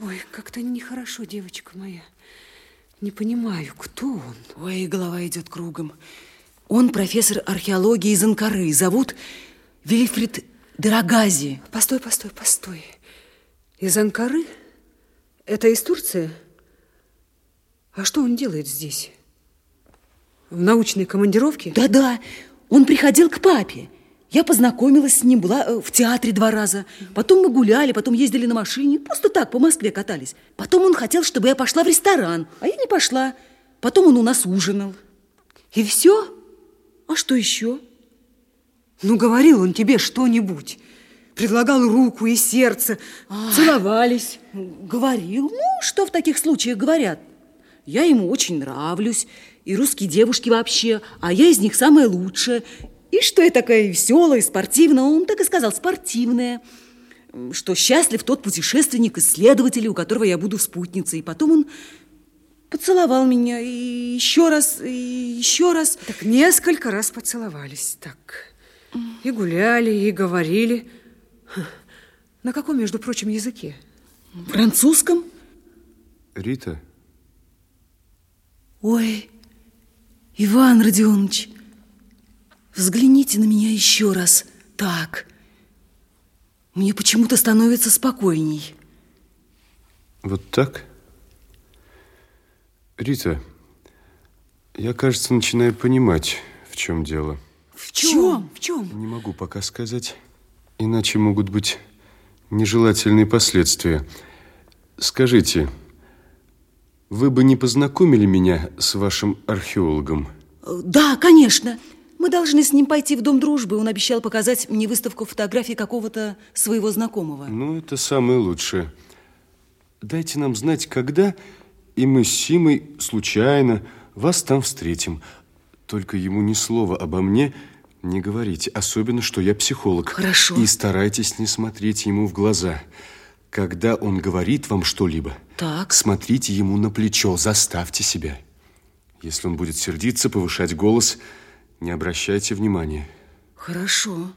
Ой, как-то нехорошо, девочка моя. Не понимаю, кто он? Ой, голова идет кругом. Он профессор археологии из Анкары. Зовут Вильфрид Дорогази. Постой, постой, постой. Из Анкары? Это из Турции? А что он делает здесь? В научной командировке? Да-да, он приходил к папе. Я познакомилась с ним, была э, в театре два раза. Потом мы гуляли, потом ездили на машине. Просто так, по Москве катались. Потом он хотел, чтобы я пошла в ресторан, а я не пошла. Потом он у нас ужинал. И все? А что еще? Ну, говорил он тебе что-нибудь. Предлагал руку и сердце. Ах, Целовались. Говорил. Ну, что в таких случаях говорят? Я ему очень нравлюсь. И русские девушки вообще. А я из них самая лучшая. И что я такая веселая, спортивная? Он так и сказал, спортивная. Что счастлив тот путешественник-исследователь, у которого я буду спутницей. И потом он поцеловал меня и еще раз, и еще раз. Так несколько раз поцеловались. Так. И гуляли, и говорили. На каком, между прочим, языке? Французском. Рита. Ой, Иван Родионович, взгляните на меня еще раз. Так. Мне почему-то становится спокойней. Вот так? Рита, я, кажется, начинаю понимать, в чем дело. В чем? В чем? Не могу пока сказать, иначе могут быть нежелательные последствия. Скажите, вы бы не познакомили меня с вашим археологом? Да, конечно. Мы должны с ним пойти в Дом дружбы. Он обещал показать мне выставку фотографий какого-то своего знакомого. Ну, это самое лучшее. Дайте нам знать, когда, и мы с Симой случайно вас там встретим. Только ему ни слова обо мне не говорите, особенно, что я психолог. Хорошо. И старайтесь не смотреть ему в глаза. Когда он говорит вам что-либо, так. смотрите ему на плечо, заставьте себя. Если он будет сердиться, повышать голос, не обращайте внимания. Хорошо.